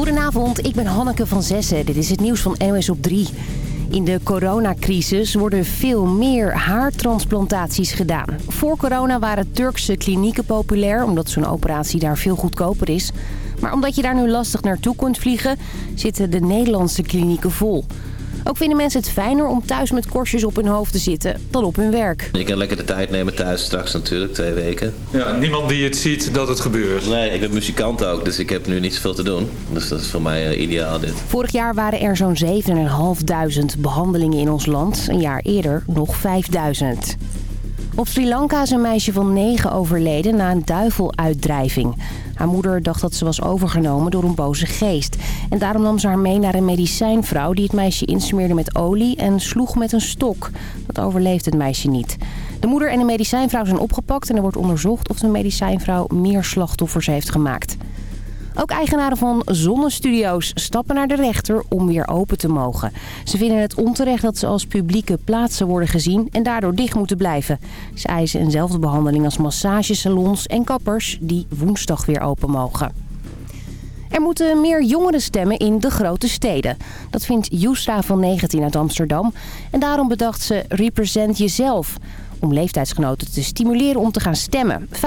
Goedenavond, ik ben Hanneke van Zessen. Dit is het nieuws van NOS op 3. In de coronacrisis worden veel meer haartransplantaties gedaan. Voor corona waren Turkse klinieken populair... omdat zo'n operatie daar veel goedkoper is. Maar omdat je daar nu lastig naartoe kunt vliegen... zitten de Nederlandse klinieken vol. Ook vinden mensen het fijner om thuis met korstjes op hun hoofd te zitten dan op hun werk. Je kan lekker de tijd nemen thuis straks natuurlijk, twee weken. Ja, niemand die het ziet dat het gebeurt. Nee, ik ben muzikant ook, dus ik heb nu niet zoveel te doen. Dus dat is voor mij uh, ideaal dit. Vorig jaar waren er zo'n 7.500 behandelingen in ons land. Een jaar eerder nog 5.000. Op Sri Lanka is een meisje van 9 overleden na een duiveluitdrijving. Haar moeder dacht dat ze was overgenomen door een boze geest. En daarom nam ze haar mee naar een medicijnvrouw die het meisje insmeerde met olie en sloeg met een stok. Dat overleefde het meisje niet. De moeder en de medicijnvrouw zijn opgepakt en er wordt onderzocht of de medicijnvrouw meer slachtoffers heeft gemaakt. Ook eigenaren van zonnestudio's stappen naar de rechter om weer open te mogen. Ze vinden het onterecht dat ze als publieke plaatsen worden gezien en daardoor dicht moeten blijven. Ze eisen eenzelfde behandeling als massagesalons en kappers die woensdag weer open mogen. Er moeten meer jongeren stemmen in de grote steden. Dat vindt Joestra van 19 uit Amsterdam. En daarom bedacht ze Represent Jezelf om leeftijdsgenoten te stimuleren om te gaan stemmen. 65%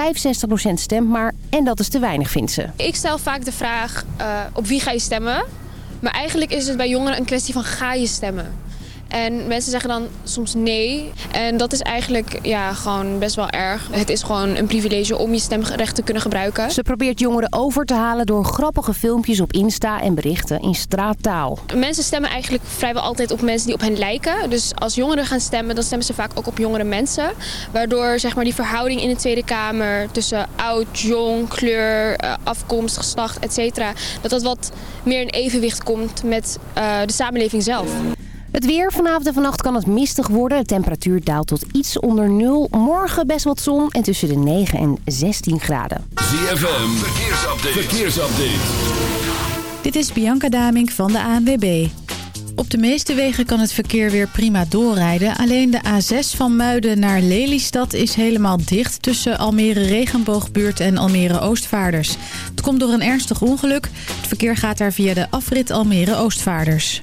stemt maar en dat is te weinig, vindt ze. Ik stel vaak de vraag, uh, op wie ga je stemmen? Maar eigenlijk is het bij jongeren een kwestie van ga je stemmen? En mensen zeggen dan soms nee. En dat is eigenlijk ja, gewoon best wel erg. Het is gewoon een privilege om je stemrecht te kunnen gebruiken. Ze probeert jongeren over te halen door grappige filmpjes op Insta en berichten in straattaal. Mensen stemmen eigenlijk vrijwel altijd op mensen die op hen lijken. Dus als jongeren gaan stemmen, dan stemmen ze vaak ook op jongere mensen. Waardoor zeg maar, die verhouding in de Tweede Kamer tussen oud, jong, kleur, eh, afkomst, geslacht, etc. dat dat wat meer in evenwicht komt met uh, de samenleving zelf. Het weer. Vanavond en vannacht kan het mistig worden. De temperatuur daalt tot iets onder nul. Morgen best wat zon en tussen de 9 en 16 graden. ZFM. Verkeersupdate. Verkeersupdate. Dit is Bianca Damink van de ANWB. Op de meeste wegen kan het verkeer weer prima doorrijden. Alleen de A6 van Muiden naar Lelystad is helemaal dicht... tussen Almere Regenboogbuurt en Almere Oostvaarders. Het komt door een ernstig ongeluk. Het verkeer gaat daar via de afrit Almere Oostvaarders.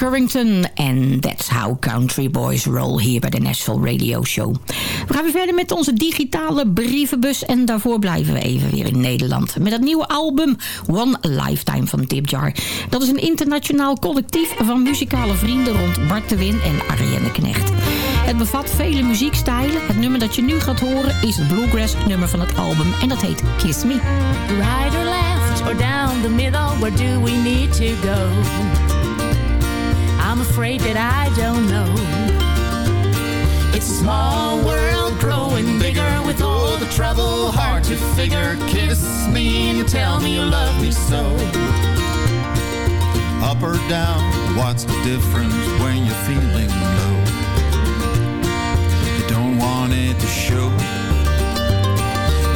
Currington en That's How Country Boys Roll hier bij de Nashville Radio Show. We gaan weer verder met onze digitale brievenbus en daarvoor blijven we even weer in Nederland. Met het nieuwe album One Lifetime van Tip Jar. Dat is een internationaal collectief van muzikale vrienden rond Bart de Win en Arienne Knecht. Het bevat vele muziekstijlen. Het nummer dat je nu gaat horen is het bluegrass nummer van het album en dat heet Kiss Me. Right or left or down the middle, where do we need to go? I'm afraid that I don't know. It's a small world growing bigger with all the trouble hard to figure. Kiss me and tell me you love me so. Up or down, what's the difference when you're feeling low? You don't want it to show.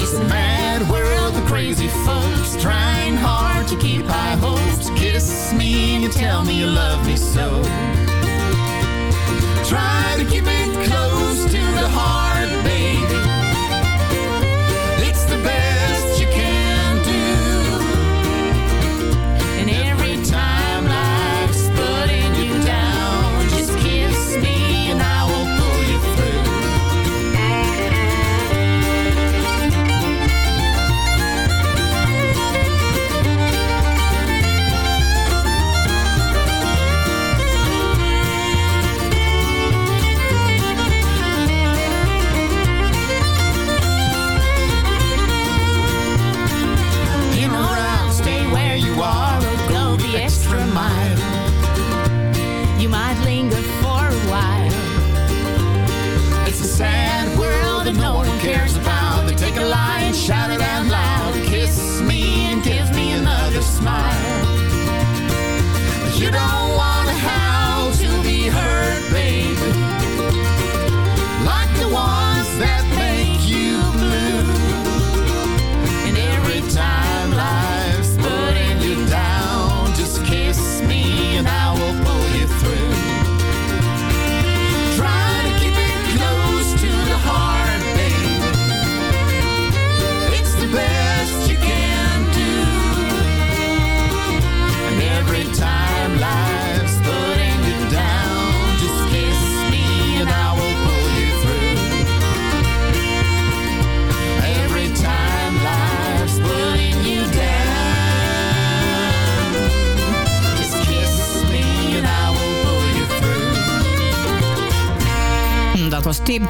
It's a mad world crazy folks trying hard to keep high hopes. Kiss me and you tell me you love me so. Try to keep it close to the heart, baby.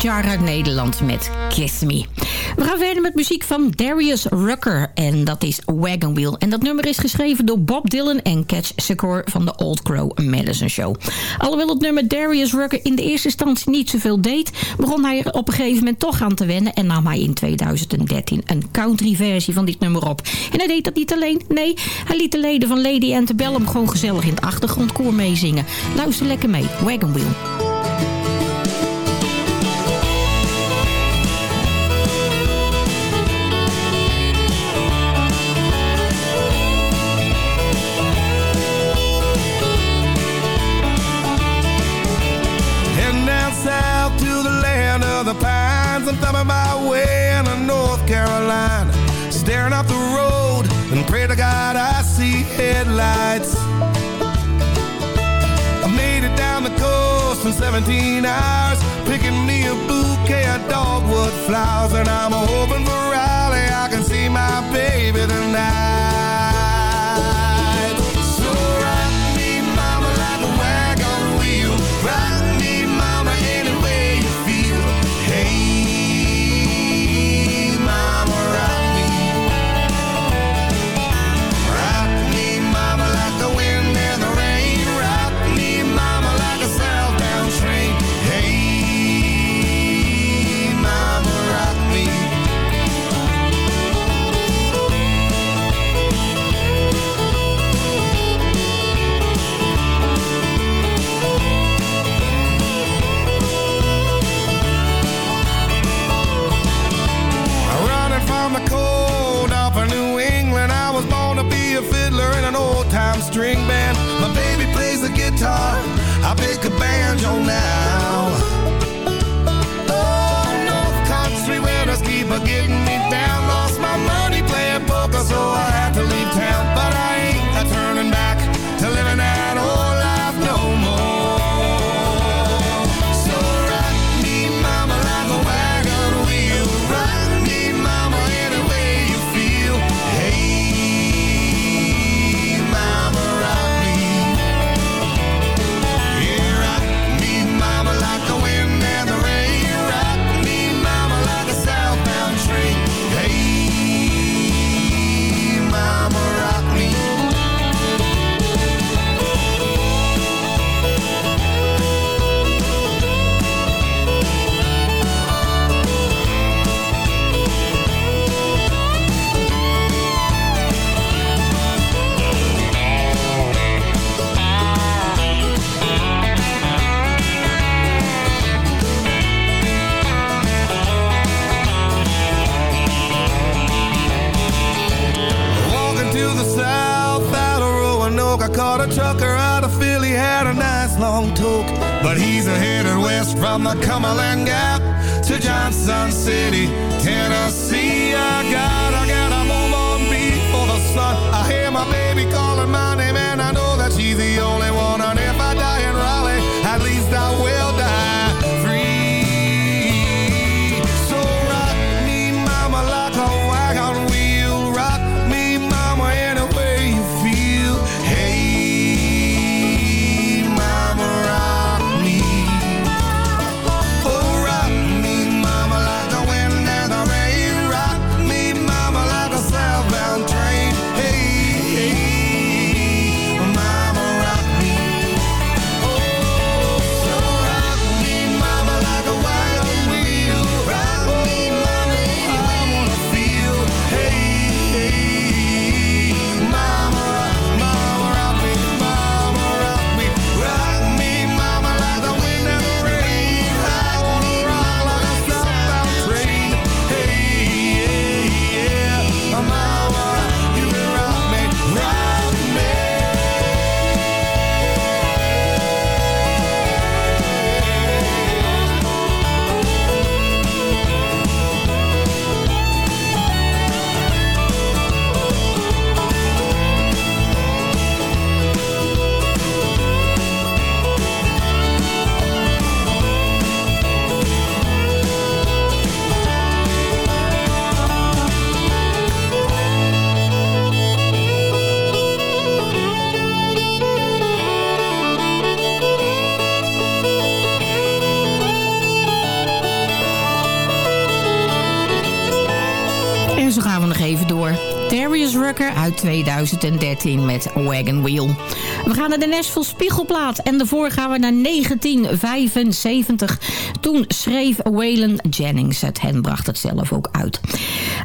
jaar uit Nederland met Kiss Me. We gaan verder met muziek van Darius Rucker en dat is Wagon Wheel. En dat nummer is geschreven door Bob Dylan en Catch Secor van de Old Crow Madison Show. Alhoewel het nummer Darius Rucker in de eerste instantie niet zoveel deed... begon hij er op een gegeven moment toch aan te wennen... en nam hij in 2013 een country versie van dit nummer op. En hij deed dat niet alleen, nee, hij liet de leden van Lady Antebellum... gewoon gezellig in het achtergrondkoor meezingen. Luister lekker mee, Wagon Wheel. 17 hours Picking me a bouquet of dogwood flowers And I'm hoping 2013 met Wagon Wheel. We gaan naar de Nashville Spiegelplaat en daarvoor gaan we naar 1975. Toen schreef Waylon Jennings het en bracht het zelf ook uit.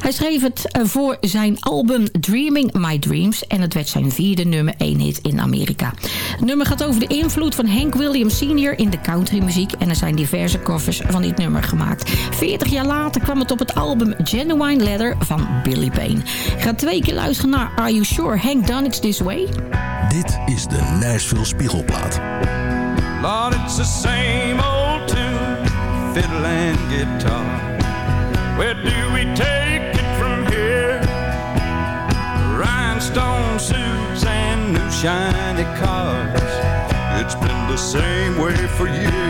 Hij schreef het eh, voor zijn album Dreaming My Dreams en het werd zijn vierde nummer 1 hit in Amerika. Het nummer gaat over de invloed van Hank Williams Sr. in de countrymuziek en er zijn diverse covers van dit nummer gemaakt. 40 jaar later kwam het op het album Genuine Leather van Billy Payne. Ga twee keer luisteren naar Are You Sure Hank Done It This Way? Dit is de Nashville Spiegelplaat. Lord, it's the same old tune, fiddle and guitar. Where do we take Rhinestone suits and new shiny cars. It's been the same way for years.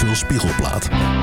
Nashville Spiegelplaat.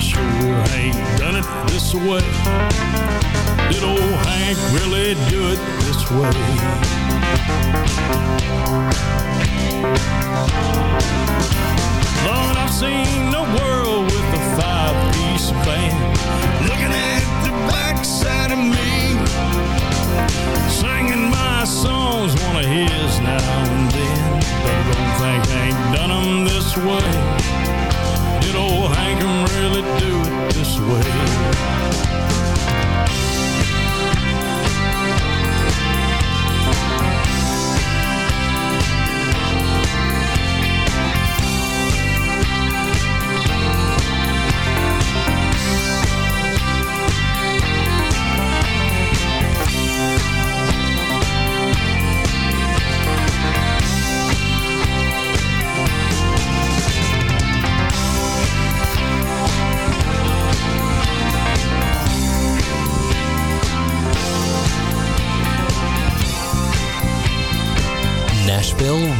Sure Hank done it this way? Did old Hank really do it this way? Lord, I've seen the world with a five-piece band Looking at the backside of me Singing my buzz now and then, but I don't think Hank done 'em this way. Old Hank 'em really do it this way?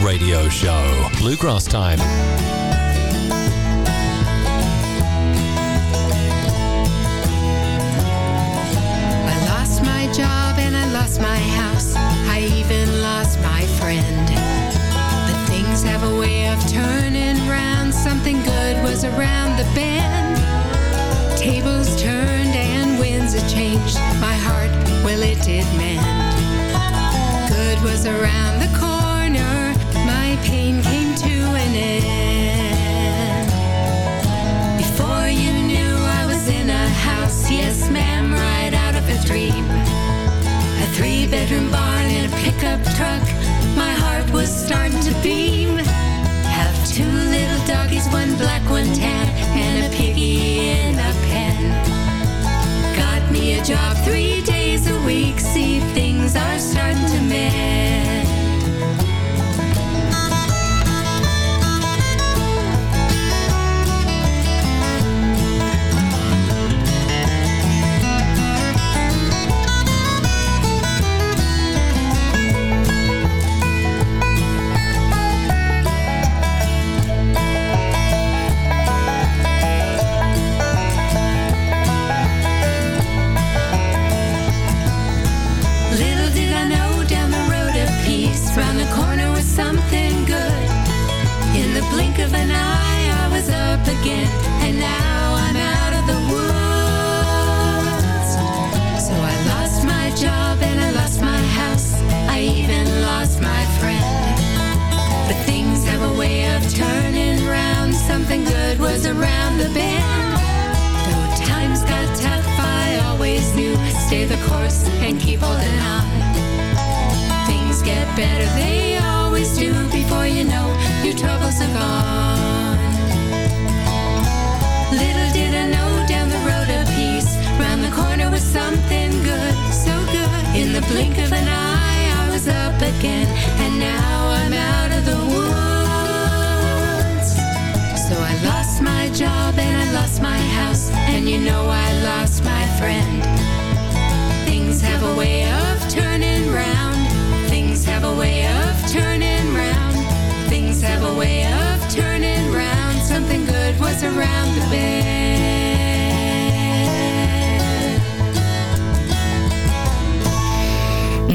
Radio Show. Bluegrass Time. I lost my job and I lost my house. I even lost my friend. But things have a way of turning round. Something good was around the bend. Tables turned and winds had changed. My heart, well, it did mend. Good was around the corner. Bedroom barn and a pickup truck, my heart was starting to beam.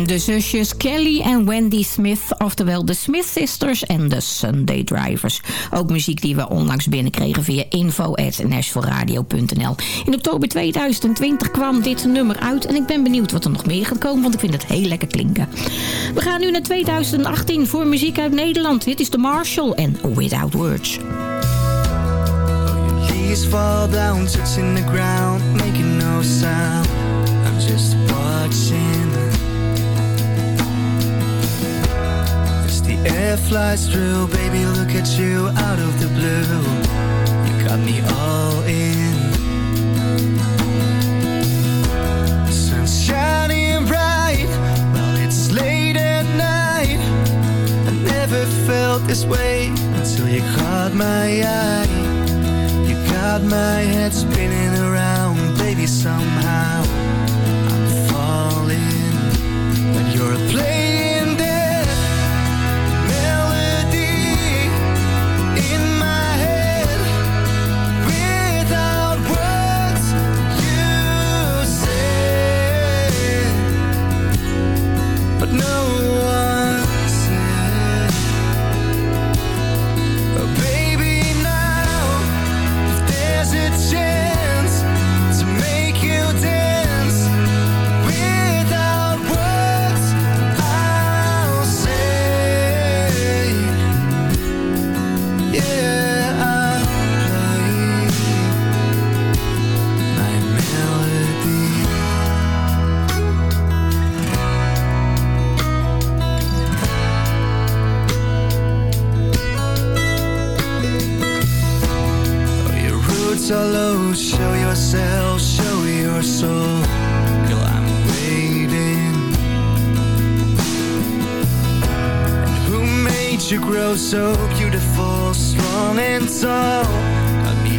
De zusjes Kelly en Wendy Smith, oftewel de Smith Sisters en de Sunday Drivers. Ook muziek die we onlangs binnenkregen via info.nashvilleradio.nl. In oktober 2020 kwam dit nummer uit en ik ben benieuwd wat er nog meer gaat komen, want ik vind het heel lekker klinken. We gaan nu naar 2018 voor muziek uit Nederland. Dit is de Marshall en Without Words. Fall down, the ground, making no sound. I'm just watching. Air flies through, baby, look at you out of the blue. You got me all in. Sun's shining bright, while it's late at night. I never felt this way until you caught my eye. You got my head spinning around, baby, somehow I'm falling when you're playing show yourself, show your soul. Girl, I'm waiting. And who made you grow so beautiful, strong and tall? Got me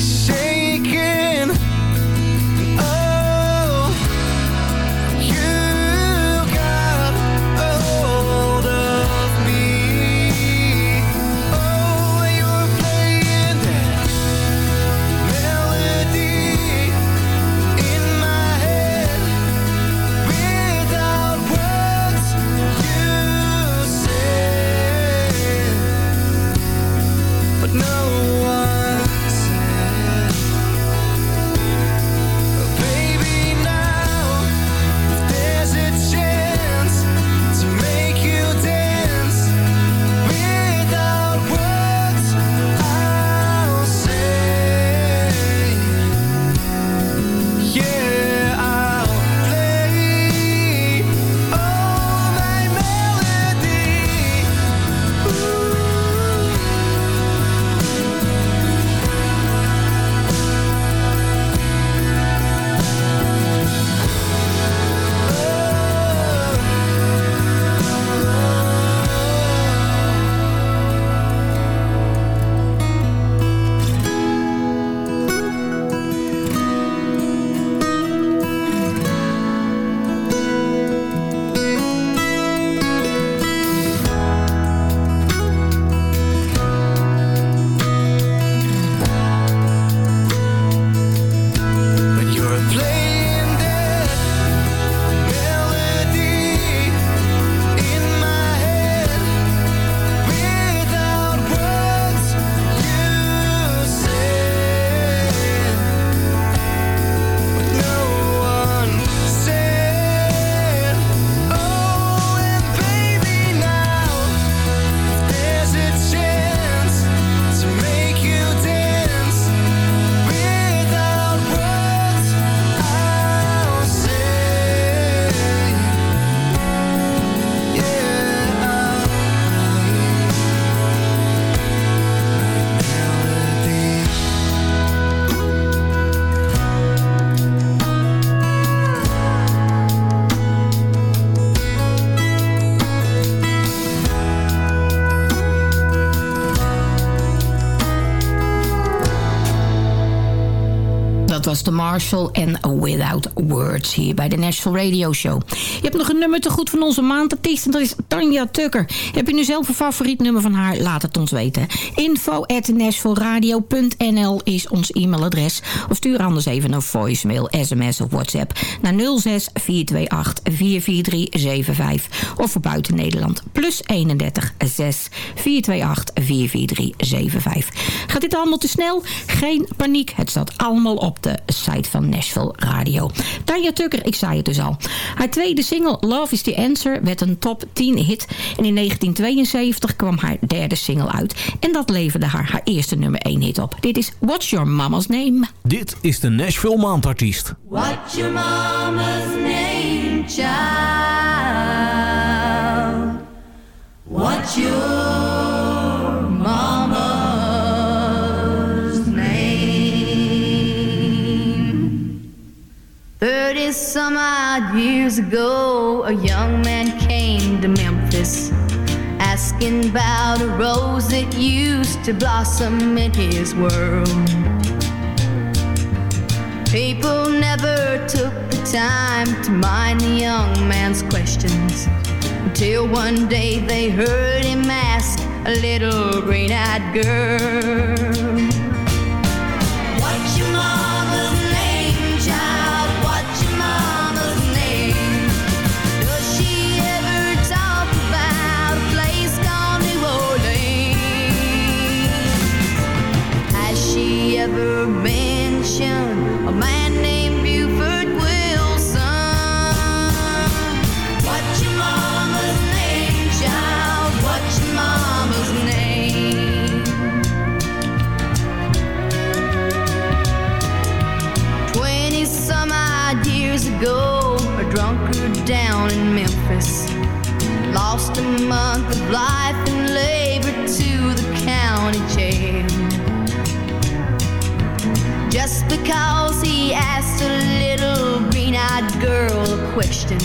De Marshall en Without Words hier bij de Nashville Radio Show. Je hebt nog een nummer te goed van onze maandartiest en dat is Tanja Tucker. Heb je nu zelf een favoriet nummer van haar? Laat het ons weten. Info is ons e-mailadres. Of stuur anders even een voicemail, sms of whatsapp naar 06 428 44375 of voor buiten Nederland plus 31 6 428 44375. Gaat dit allemaal te snel? Geen paniek, het staat allemaal op de site van Nashville Radio. Tanja Tucker, ik zei het dus al. Haar tweede single Love is the Answer werd een top 10 hit. En in 1972 kwam haar derde single uit. En dat leverde haar haar eerste nummer 1 hit op. Dit is What's Your Mama's Name? Dit is de Nashville Maandartiest. What's your mama's name, child? What's your mama's name? Thirty some odd years ago, a young man. Asking about a rose that used to blossom in his world. People never took the time to mind the young man's questions until one day they heard him ask a little green eyed girl. Question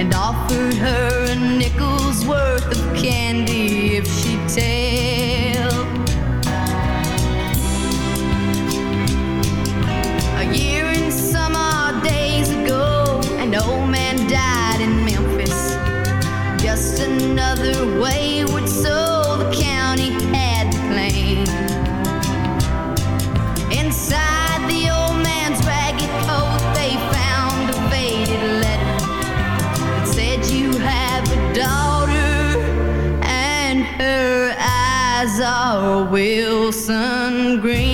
and offered her a nickel's worth of candy if she'd tell. A year and some odd days ago, an old man died in Memphis. Just another wayward our Wilson Green.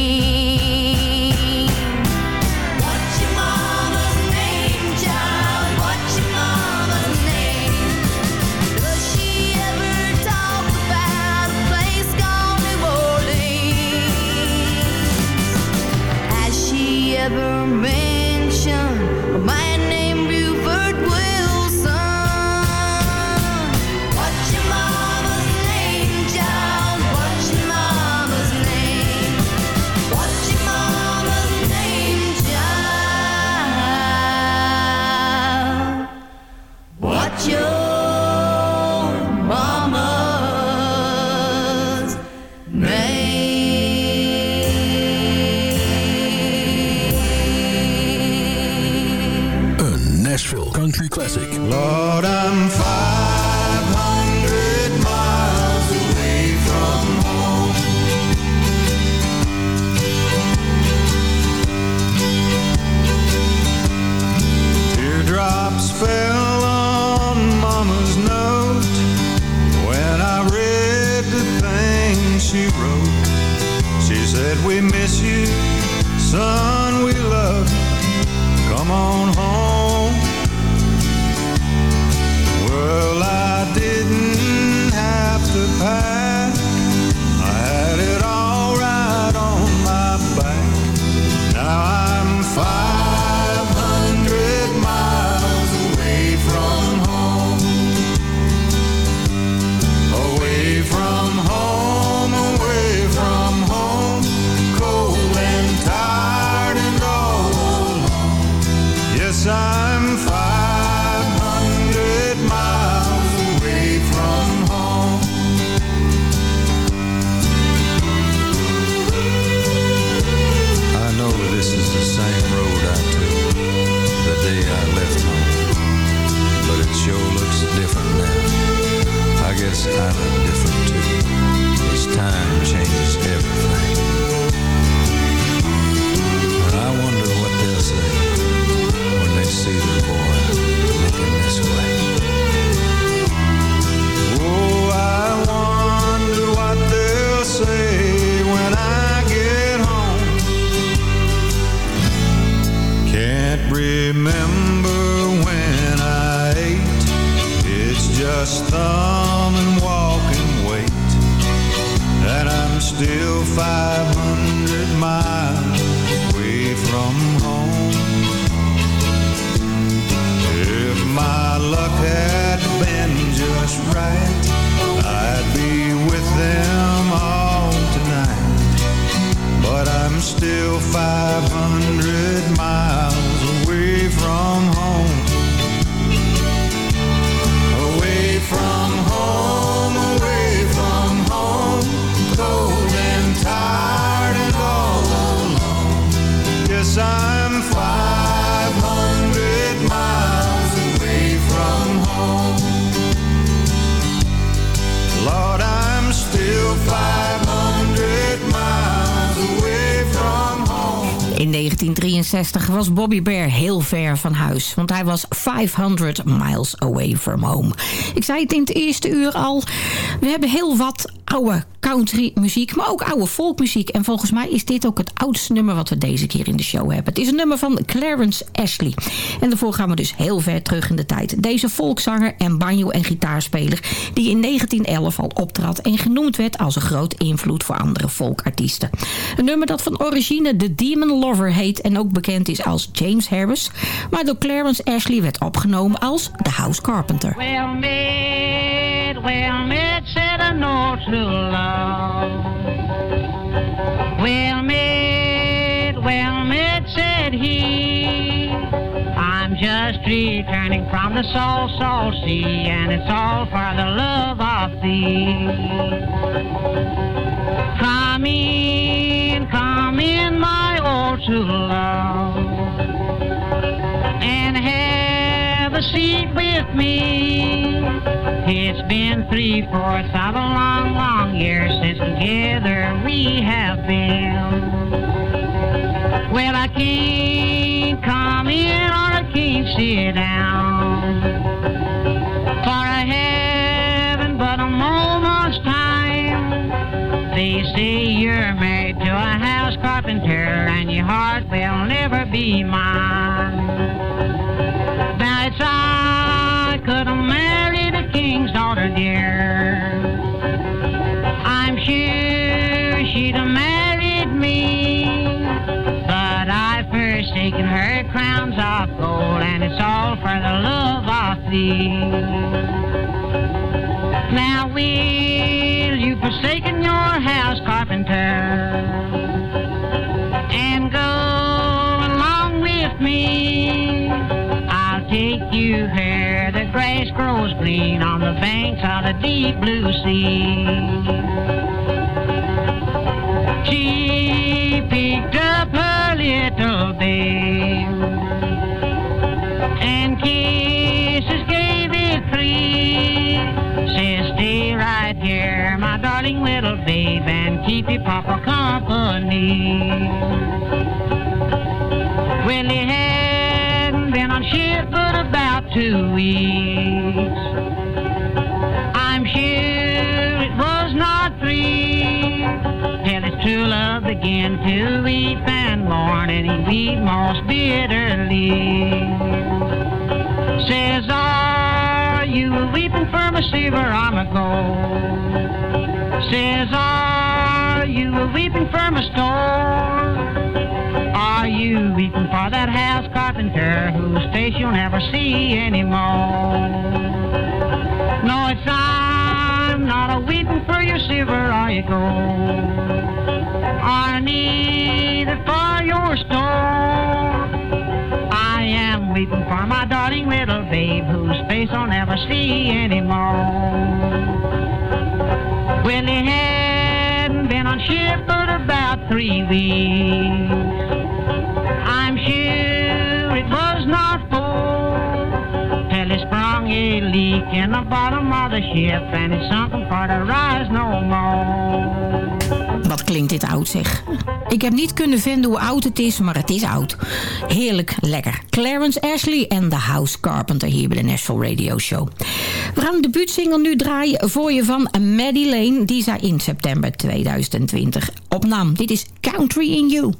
1963 was Bobby Bear heel ver van huis. Want hij was 500 miles away from home. Ik zei het in het eerste uur al. We hebben heel wat oude country muziek. Maar ook oude folkmuziek. En volgens mij is dit ook het oudste nummer wat we deze keer in de show hebben. Het is een nummer van Clarence Ashley. En daarvoor gaan we dus heel ver terug in de tijd. Deze volkszanger en banjo- en gitaarspeler. Die in 1911 al optrad. En genoemd werd als een groot invloed voor andere folkartiesten. Een nummer dat van origine The Demon Lover heet. En ook bekend is als James Harris. Maar door Clarence Ashley werd opgenomen als The House Carpenter. Well met, well met, said I know true love. Well met, well met, said he. I'm just returning from the soul, soul sea, and it's all for the love of thee. Come in, come in, my old true love, and have a seat with me. It's been three fourths of a long, long year since together we have been. Well, I can't come in or I can't sit down. For I haven't but a moment's time. They say you're married to carpenter and your heart will never be mine. It's I could have married a king's daughter, dear. I'm sure she'd have married me. But I've forsaken her crowns of gold, and it's all for the love of thee. Now will you forsaken your house, carpenter, me? I'll take you where the grass grows green on the banks of the deep blue sea. She picked up her little babe and kisses gave it free. Says, stay right here, my darling little babe, and keep your papa company. Well, he hadn't been on ship but about two weeks. I'm sure it was not three. Till his true love began to weep and mourn, and he weep most bitterly. Says, are you weeping for my silver armor gold? Says, are you weeping for my store? Are you weeping for that house carpenter whose face you'll never see anymore? No, it's I'm not a weeping for your silver or your gold, or neither for your store. I am weeping for my darling little babe whose face I'll never see anymore. Well, he hadn't been on ship about three weeks. A in the bottom of the ship and it sunk him for to rise no more. Wat klinkt dit oud zeg. Ik heb niet kunnen vinden hoe oud het is, maar het is oud. Heerlijk lekker. Clarence Ashley en The House Carpenter hier bij de Nashville Radio Show. We gaan de debuutsingle nu draaien voor je van Maddie Lane... die zij in september 2020 opnam. Dit is Country in You.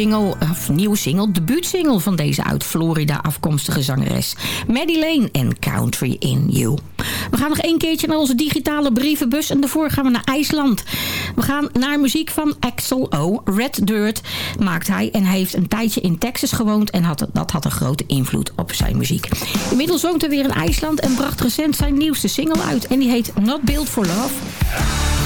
Single, of nieuwe single, debuutsingle van deze uit Florida afkomstige zangeres. Maddie Lane en Country in You. We gaan nog één keertje naar onze digitale brievenbus en daarvoor gaan we naar IJsland. We gaan naar muziek van Axel O. Red Dirt maakt hij en hij heeft een tijdje in Texas gewoond en had, dat had een grote invloed op zijn muziek. Inmiddels woont hij weer in IJsland en bracht recent zijn nieuwste single uit en die heet Not Built for Love.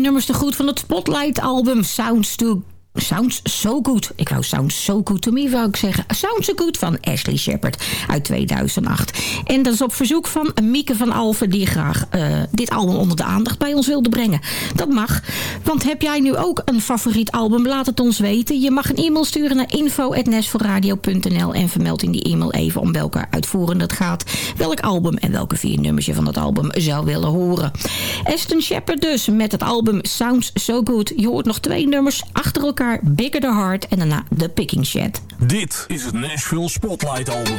Nummers te goed van het Spotlight-album Sounds to Sounds So Good. Ik wou Sounds So Good to Me, wou ik zeggen. Sounds So Good van Ashley Shepard uit 2008. En dat is op verzoek van Mieke van Alven... die graag eh, dit album onder de aandacht bij ons wilde brengen. Dat mag. Want heb jij nu ook een favoriet album? Laat het ons weten. Je mag een e-mail sturen naar info.nesforradio.nl... en vermeld in die e-mail even om welke uitvoerende het gaat... welk album en welke vier nummers je van dat album zou willen horen. Aston Shepard dus met het album Sounds So Good. Je hoort nog twee nummers achter elkaar. Bigger the Heart en daarna The Picking Shed. Dit is het Nashville Spotlight Album.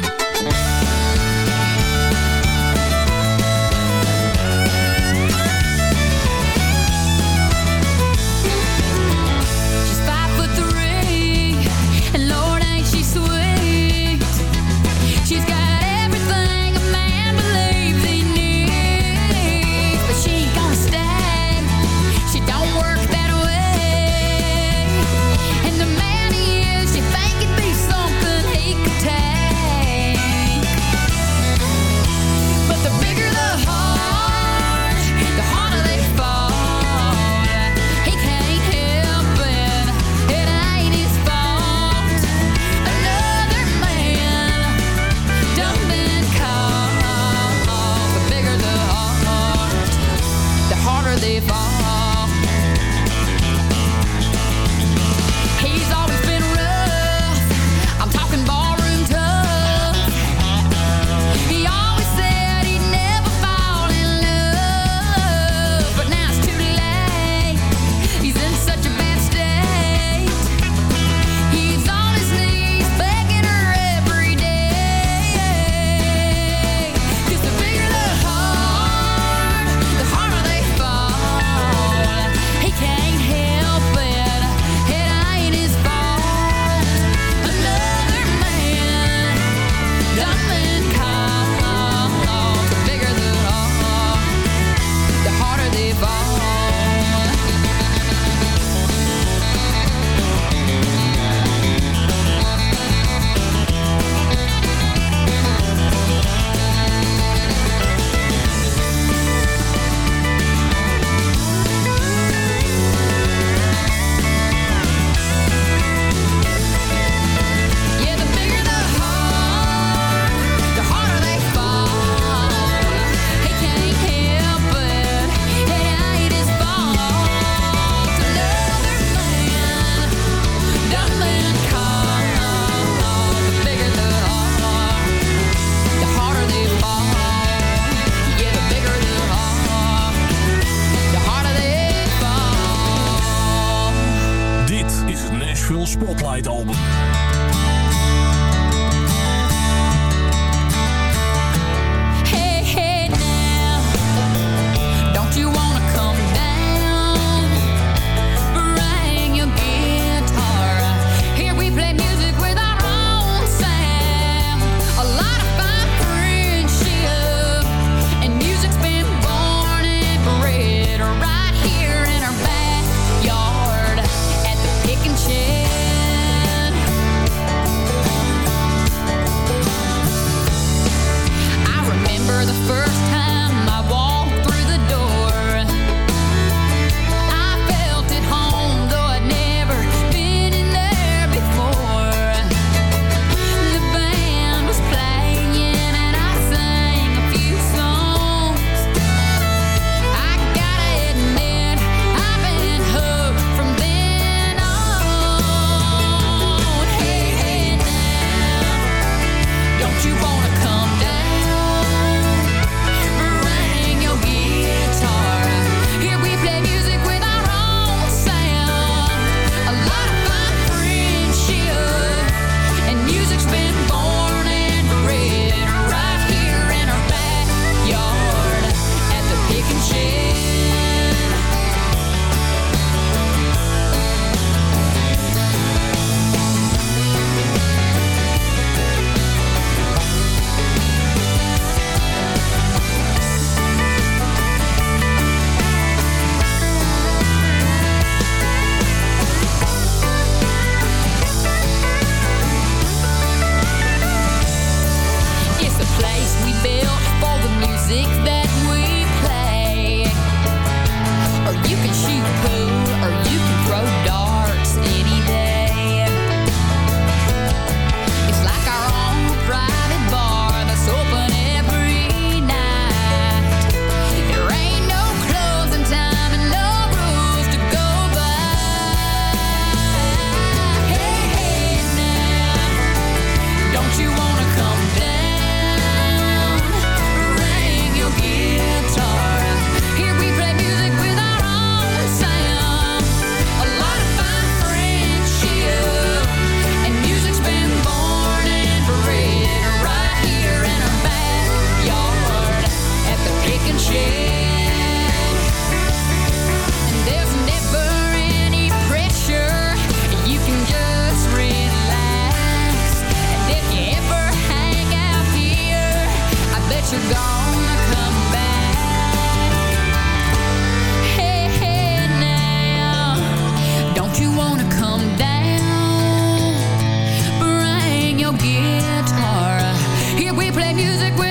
music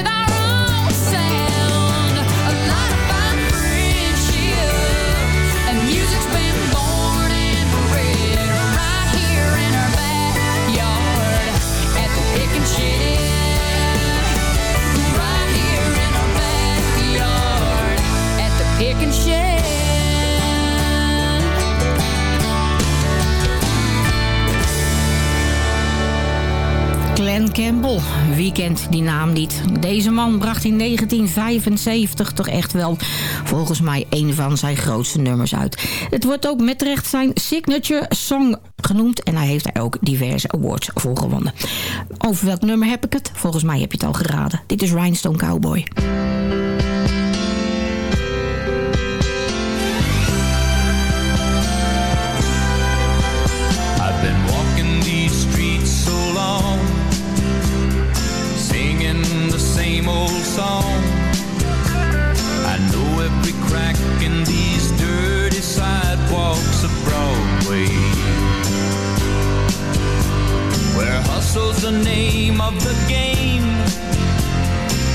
die naam niet. Deze man bracht in 1975 toch echt wel volgens mij een van zijn grootste nummers uit. Het wordt ook met recht zijn signature song genoemd. En hij heeft daar ook diverse awards voor gewonnen. Over welk nummer heb ik het? Volgens mij heb je het al geraden. Dit is Rhinestone Cowboy. the name of the game.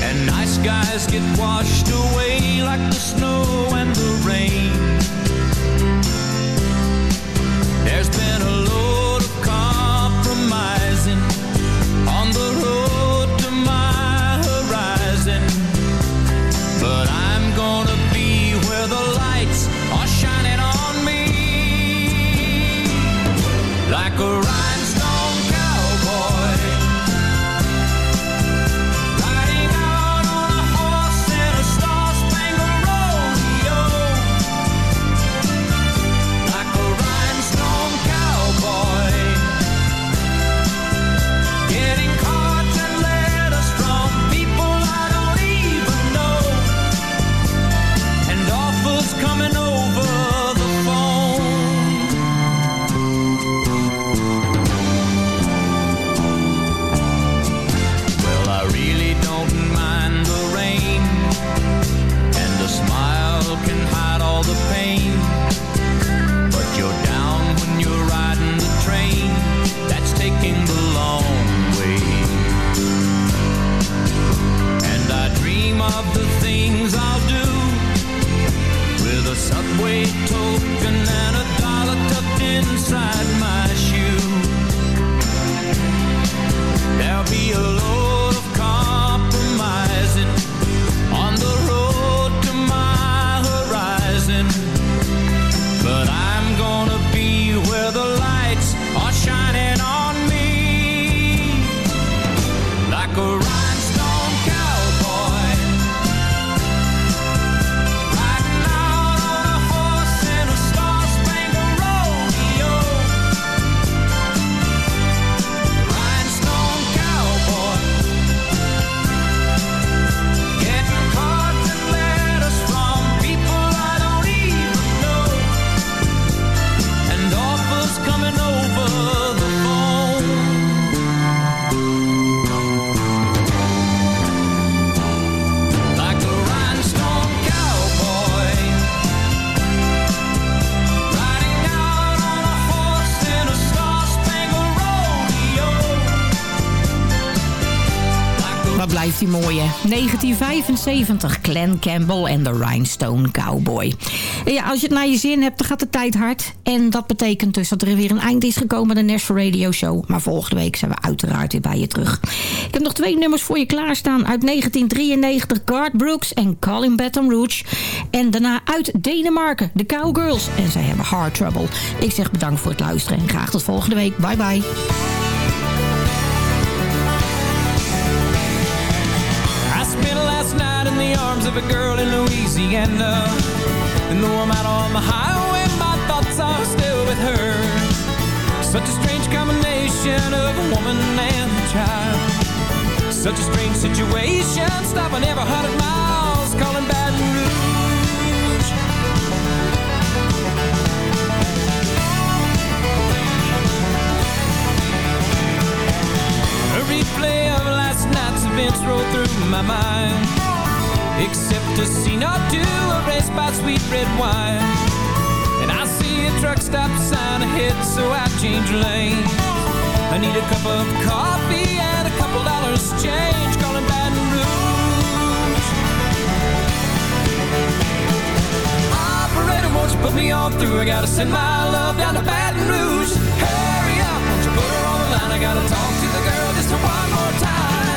And nice guys get washed away like the snow and the rain. There's been a load of compromising on the road to my horizon. But I'm gonna be where the lights are shining on me like a die mooie? 1975, Glen Campbell en de Rhinestone Cowboy. Ja, als je het naar je zin hebt, dan gaat de tijd hard. En dat betekent dus dat er weer een eind is gekomen aan de Nashville Radio Show. Maar volgende week zijn we uiteraard weer bij je terug. Ik heb nog twee nummers voor je klaarstaan. Uit 1993, Garth Brooks en Colin Baton Rouge. En daarna uit Denemarken, de Cowgirls. En zij hebben Hard Trouble. Ik zeg bedankt voor het luisteren en graag tot volgende week. Bye bye. A girl in Louisiana. And though I'm out on the highway, my thoughts are still with her. Such a strange combination of a woman and a child. Such a strange situation, stopping every hundred miles, calling Baton Rouge. A replay of last night's events roll through my mind. Except a scene or two erased by sweet red wine. And I see a truck stop sign ahead, so I change lanes. I need a cup of coffee and a couple dollars change, calling Baton Rouge. Operator, won't you put me on through? I gotta send my love down to Baton Rouge. Hurry up, won't you put her on the line? I gotta talk to the girl just one more time.